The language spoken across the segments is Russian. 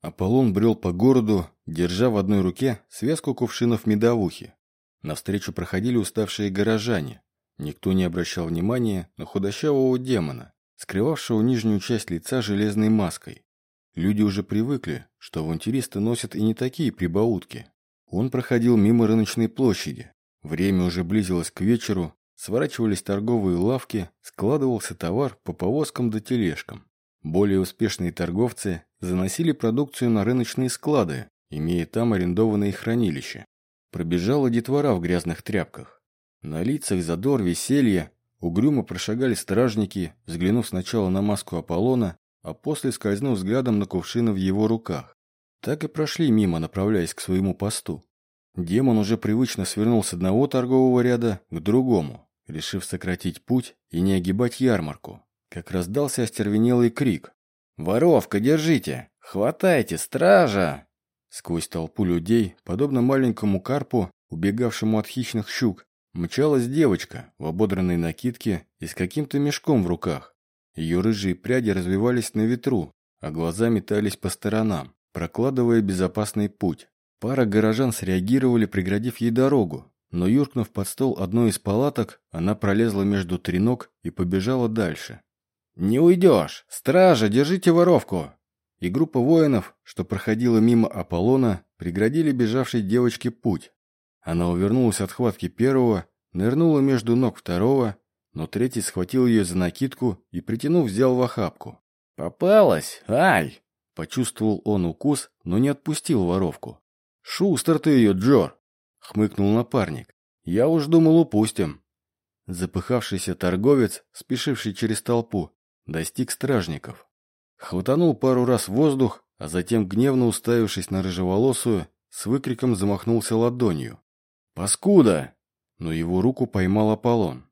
Аполлон брел по городу, держа в одной руке связку кувшинов медовухи. Навстречу проходили уставшие горожане. Никто не обращал внимания на худощавого демона, скрывавшего нижнюю часть лица железной маской. Люди уже привыкли, что авантюристы носят и не такие прибаутки. Он проходил мимо рыночной площади. Время уже близилось к вечеру, сворачивались торговые лавки, складывался товар по повозкам да тележкам. Более успешные торговцы заносили продукцию на рыночные склады, имея там арендованные хранилища. Пробежала детвора в грязных тряпках. На лицах задор, веселье, угрюмо прошагали стражники, взглянув сначала на маску Аполлона, а после скользнув взглядом на кувшины в его руках. Так и прошли мимо, направляясь к своему посту. Демон уже привычно свернул с одного торгового ряда к другому, решив сократить путь и не огибать ярмарку. Как раздался остервенелый крик. «Воровка, держите! Хватайте, стража!» Сквозь толпу людей, подобно маленькому карпу, убегавшему от хищных щук, мчалась девочка в ободранной накидке и с каким-то мешком в руках. Ее рыжие пряди развивались на ветру, а глаза метались по сторонам, прокладывая безопасный путь. Пара горожан среагировали, преградив ей дорогу, но, юркнув под стол одной из палаток, она пролезла между треног и побежала дальше. «Не уйдешь! Стража, держите воровку!» И группа воинов, что проходила мимо Аполлона, преградили бежавшей девочке путь. Она увернулась от хватки первого, нырнула между ног второго, но третий схватил ее за накидку и, притянув, взял в охапку. «Попалась? Ай!» Почувствовал он укус, но не отпустил воровку. «Шустер ты ее, Джор!» — хмыкнул напарник. «Я уж думал, упустим». Запыхавшийся торговец, спешивший через толпу, достиг стражников. Хватанул пару раз воздух, а затем, гневно уставившись на рыжеволосую, с выкриком замахнулся ладонью. «Паскуда!» Но его руку поймал Аполлон.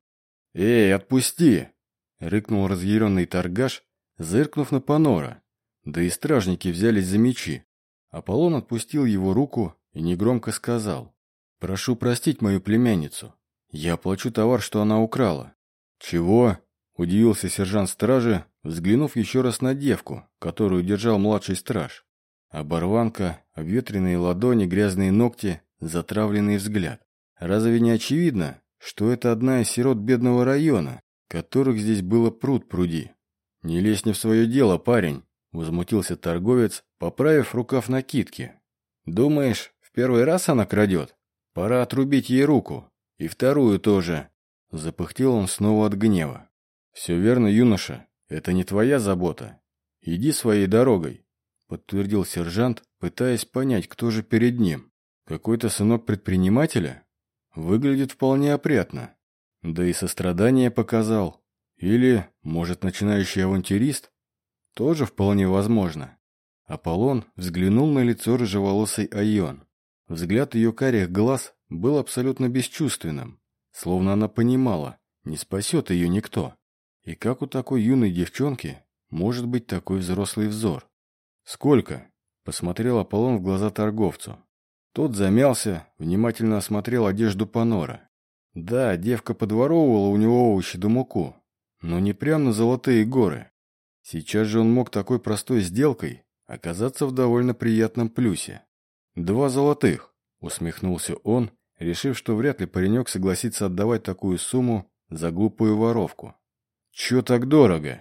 «Эй, отпусти!» — рыкнул разъяренный торгаш, зыркнув на Панора. Да и стражники взялись за мечи. Аполлон отпустил его руку и негромко сказал. «Прошу простить мою племянницу. Я оплачу товар, что она украла». «Чего?» — удивился сержант стражи, взглянув еще раз на девку, которую держал младший страж. Оборванка, обветренные ладони, грязные ногти, затравленный взгляд. Разве не очевидно, что это одна из сирот бедного района, которых здесь было пруд пруди? «Не лезь не в свое дело, парень», — возмутился торговец, поправив рукав накидки. «Думаешь, в первый раз она крадет? Пора отрубить ей руку. И вторую тоже». Запыхтел он снова от гнева. «Все верно, юноша. Это не твоя забота. Иди своей дорогой», — подтвердил сержант, пытаясь понять, кто же перед ним. «Какой-то сынок предпринимателя? Выглядит вполне опрятно. Да и сострадание показал. Или, может, начинающий авантюрист? Тоже вполне возможно». Аполлон взглянул на лицо рыжеволосой Айон. Взгляд ее карих глаз был абсолютно бесчувственным, словно она понимала, не спасет ее никто. И как у такой юной девчонки может быть такой взрослый взор? «Сколько?» – посмотрел Аполлон в глаза торговцу. Тот замялся, внимательно осмотрел одежду Панора. Да, девка подворовывала у него овощи да муку, но не прямо на золотые горы. Сейчас же он мог такой простой сделкой оказаться в довольно приятном плюсе. «Два золотых», – усмехнулся он, решив, что вряд ли паренек согласится отдавать такую сумму за глупую воровку. «Чё так дорого?»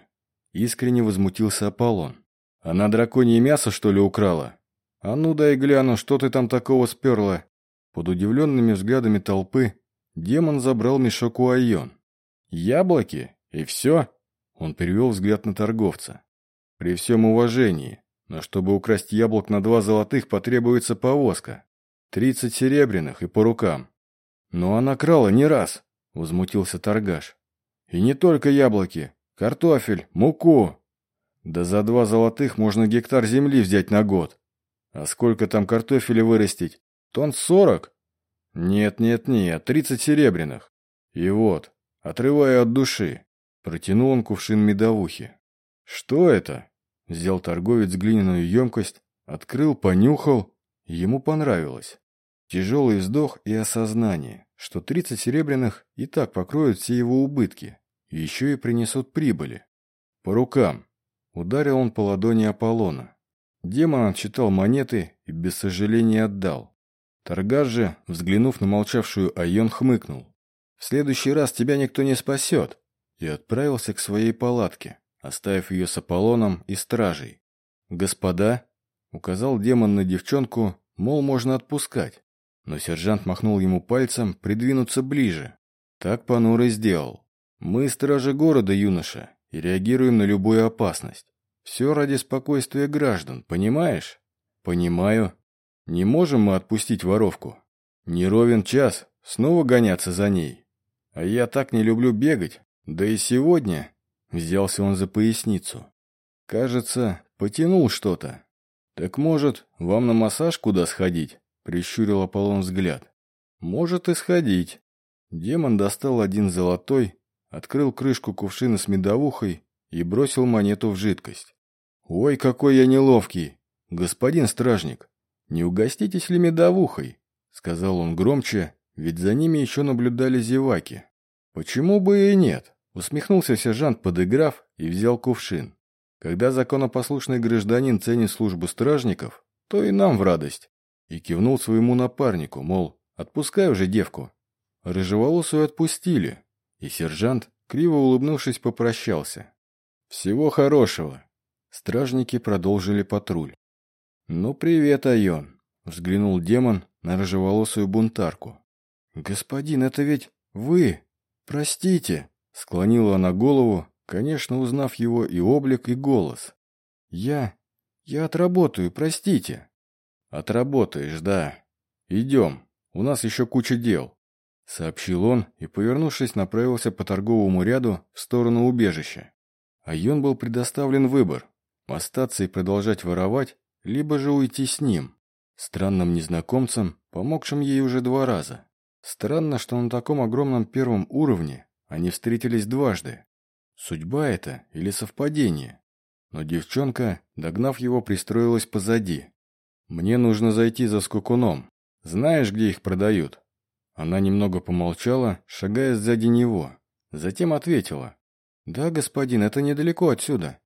Искренне возмутился Аполлон. «Она драконье мясо, что ли, украла? А ну дай гляну, что ты там такого сперла?» Под удивленными взглядами толпы демон забрал мешок у Айон. «Яблоки? И все?» Он перевел взгляд на торговца. «При всем уважении, но чтобы украсть яблок на два золотых, потребуется повозка. Тридцать серебряных и по рукам». «Но она крала не раз», — возмутился торгаш. И не только яблоки, картофель, муку. Да за два золотых можно гектар земли взять на год. А сколько там картофеля вырастить? Тон сорок? Нет, нет, нет, тридцать серебряных. И вот, отрывая от души, протянул он кувшин медовухи. Что это? Взял торговец глиняную емкость, открыл, понюхал, ему понравилось. Тяжелый вздох и осознание что 30 серебряных и так покроют все его убытки, еще и принесут прибыли. По рукам. Ударил он по ладони Аполлона. Демон отчитал монеты и без сожаления отдал. Торгаш же, взглянув на молчавшую Айон, хмыкнул. «В следующий раз тебя никто не спасет!» и отправился к своей палатке, оставив ее с Аполлоном и стражей. «Господа!» — указал демон на девчонку, мол, можно отпускать. Но сержант махнул ему пальцем придвинуться ближе. Так понуро сделал. «Мы стражи города, юноша, и реагируем на любую опасность. Все ради спокойствия граждан, понимаешь?» «Понимаю. Не можем мы отпустить воровку. Не ровен час, снова гоняться за ней. А я так не люблю бегать, да и сегодня...» Взялся он за поясницу. «Кажется, потянул что-то. Так может, вам на массаж куда сходить?» Прищурил Аполлон взгляд. «Может и сходить». Демон достал один золотой, открыл крышку кувшина с медовухой и бросил монету в жидкость. «Ой, какой я неловкий! Господин стражник, не угоститесь ли медовухой?» Сказал он громче, ведь за ними еще наблюдали зеваки. «Почему бы и нет?» Усмехнулся сержант, подыграв, и взял кувшин. Когда законопослушный гражданин ценит службу стражников, то и нам в радость. И кивнул своему напарнику, мол, отпускай уже девку. Рыжеволосую отпустили, и сержант, криво улыбнувшись, попрощался. «Всего хорошего!» Стражники продолжили патруль. «Ну, привет, Айон!» — взглянул демон на рыжеволосую бунтарку. «Господин, это ведь вы! Простите!» — склонила она голову, конечно, узнав его и облик, и голос. «Я... я отработаю, простите!» «Отработаешь, да. Идем, у нас еще куча дел», — сообщил он и, повернувшись, направился по торговому ряду в сторону убежища. А Йон был предоставлен выбор – остаться и продолжать воровать, либо же уйти с ним, странным незнакомцем, помогшим ей уже два раза. Странно, что на таком огромном первом уровне они встретились дважды. Судьба это или совпадение? Но девчонка, догнав его, пристроилась позади. «Мне нужно зайти за скукуном. Знаешь, где их продают?» Она немного помолчала, шагая сзади него. Затем ответила. «Да, господин, это недалеко отсюда».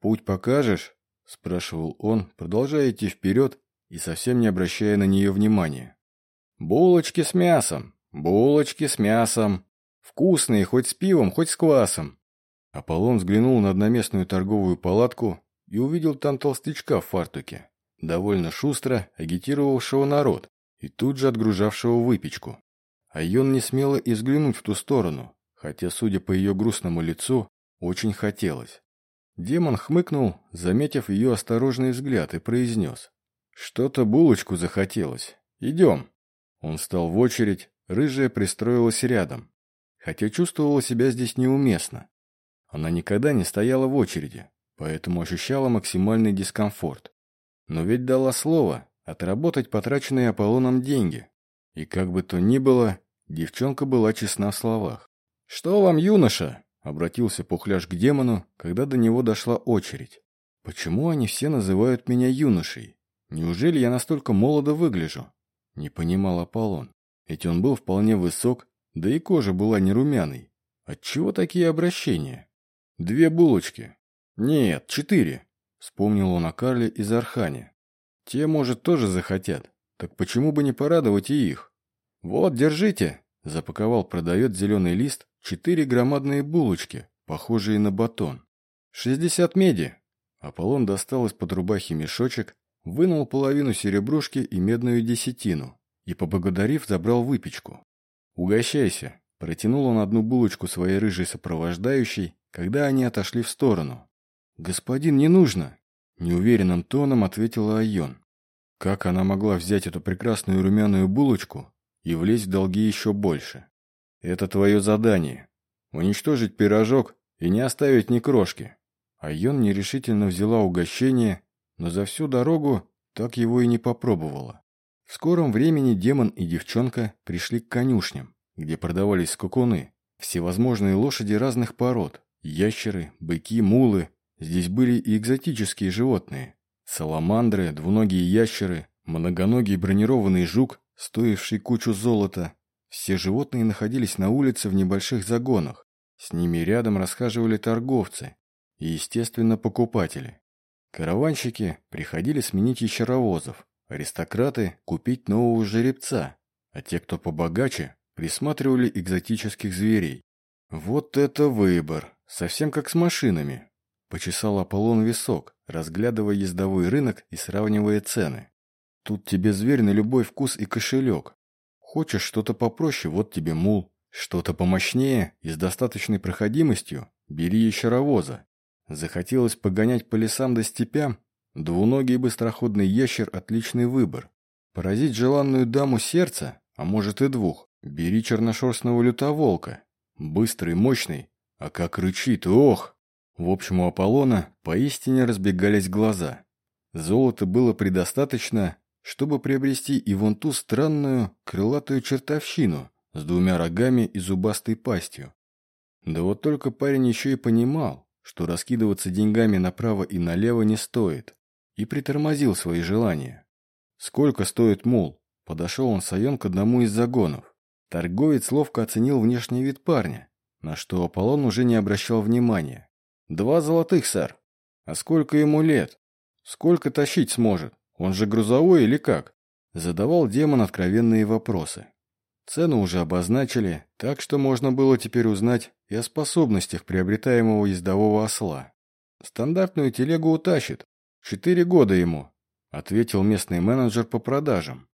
«Путь покажешь?» – спрашивал он, продолжая идти вперед и совсем не обращая на нее внимания. «Булочки с мясом! Булочки с мясом! Вкусные, хоть с пивом, хоть с квасом!» Аполлон взглянул на одноместную торговую палатку и увидел там толстячка в фартуке довольно шустро агитировавшего народ и тут же отгружавшего выпечку. А Йон не смело и взглянуть в ту сторону, хотя, судя по ее грустному лицу, очень хотелось. Демон хмыкнул, заметив ее осторожный взгляд, и произнес. «Что-то булочку захотелось. Идем». Он встал в очередь, рыжая пристроилась рядом, хотя чувствовала себя здесь неуместно. Она никогда не стояла в очереди, поэтому ощущала максимальный дискомфорт. Но ведь дала слово отработать потраченные Аполлоном деньги. И как бы то ни было, девчонка была честна в словах. «Что вам, юноша?» — обратился Пухляш к демону, когда до него дошла очередь. «Почему они все называют меня юношей? Неужели я настолько молодо выгляжу?» Не понимал Аполлон. Ведь он был вполне высок, да и кожа была не румяной. Отчего такие обращения? Две булочки. Нет, четыре. Вспомнил он о Карле из Архани. Те, может, тоже захотят. Так почему бы не порадовать и их? Вот, держите. Запаковал продавец зеленый лист четыре громадные булочки, похожие на батон. Шестьдесят меди. Аполлон достал из-под рубахи мешочек, вынул половину серебрушки и медную десятину и, поблагодарив, забрал выпечку. «Угощайся!» Протянул он одну булочку своей рыжей сопровождающей, когда они отошли в сторону. «Господин, не нужно!» Неуверенным тоном ответила Айон. Как она могла взять эту прекрасную румяную булочку и влезть в долги еще больше? Это твое задание. Уничтожить пирожок и не оставить ни крошки. Айон нерешительно взяла угощение, но за всю дорогу так его и не попробовала. В скором времени демон и девчонка пришли к конюшням, где продавались скакуны, всевозможные лошади разных пород, ящеры, быки, мулы, Здесь были и экзотические животные. Саламандры, двуногие ящеры, многоногий бронированный жук, стоивший кучу золота. Все животные находились на улице в небольших загонах. С ними рядом расхаживали торговцы и, естественно, покупатели. Караванщики приходили сменить ящеровозов, аристократы – купить нового жеребца, а те, кто побогаче, присматривали экзотических зверей. Вот это выбор! Совсем как с машинами. Почесал Аполлон висок, разглядывая ездовой рынок и сравнивая цены. Тут тебе зверь на любой вкус и кошелек. Хочешь что-то попроще, вот тебе мул. Что-то помощнее и с достаточной проходимостью, бери ящеровоза. Захотелось погонять по лесам да степям? Двуногий быстроходный ящер – отличный выбор. Поразить желанную даму сердца, а может и двух, бери черношерстного лютоволка. Быстрый, мощный, а как рычит, ох! В общем, у Аполлона поистине разбегались глаза. Золота было предостаточно, чтобы приобрести и вон ту странную крылатую чертовщину с двумя рогами и зубастой пастью. Да вот только парень еще и понимал, что раскидываться деньгами направо и налево не стоит, и притормозил свои желания. «Сколько стоит мул?» Подошел он Сайон к одному из загонов. Торговец ловко оценил внешний вид парня, на что Аполлон уже не обращал внимания. «Два золотых, сэр. А сколько ему лет? Сколько тащить сможет? Он же грузовой или как?» Задавал демон откровенные вопросы. Цену уже обозначили, так что можно было теперь узнать и о способностях приобретаемого ездового осла. «Стандартную телегу утащит. Четыре года ему», — ответил местный менеджер по продажам.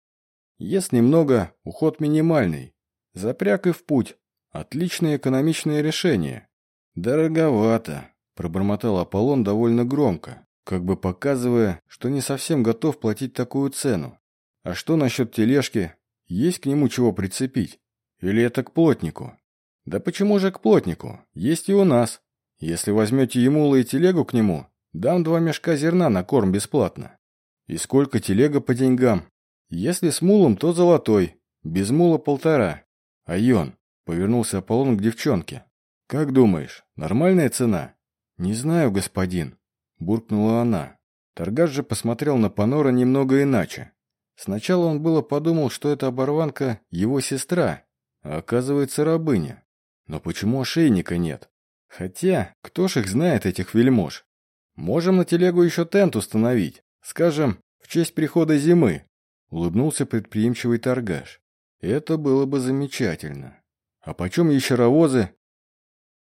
«Ест немного, уход минимальный. Запряг и в путь. Отличное экономичное решение». «Дороговато», Пробормотал Аполлон довольно громко, как бы показывая, что не совсем готов платить такую цену. А что насчет тележки? Есть к нему чего прицепить? Или это к плотнику? Да почему же к плотнику? Есть и у нас. Если возьмете Емула и телегу к нему, дам два мешка зерна на корм бесплатно. И сколько телега по деньгам? Если с мулом, то золотой, без мула полтора. Айон, повернулся Аполлон к девчонке. Как думаешь, нормальная цена? «Не знаю, господин», — буркнула она. Торгаш же посмотрел на Панора немного иначе. Сначала он было подумал, что эта оборванка его сестра, а оказывается рабыня. Но почему ошейника нет? Хотя, кто ж их знает, этих вельмож? Можем на телегу еще тент установить, скажем, в честь прихода зимы, улыбнулся предприимчивый торгаш. Это было бы замечательно. А почем ящеровозы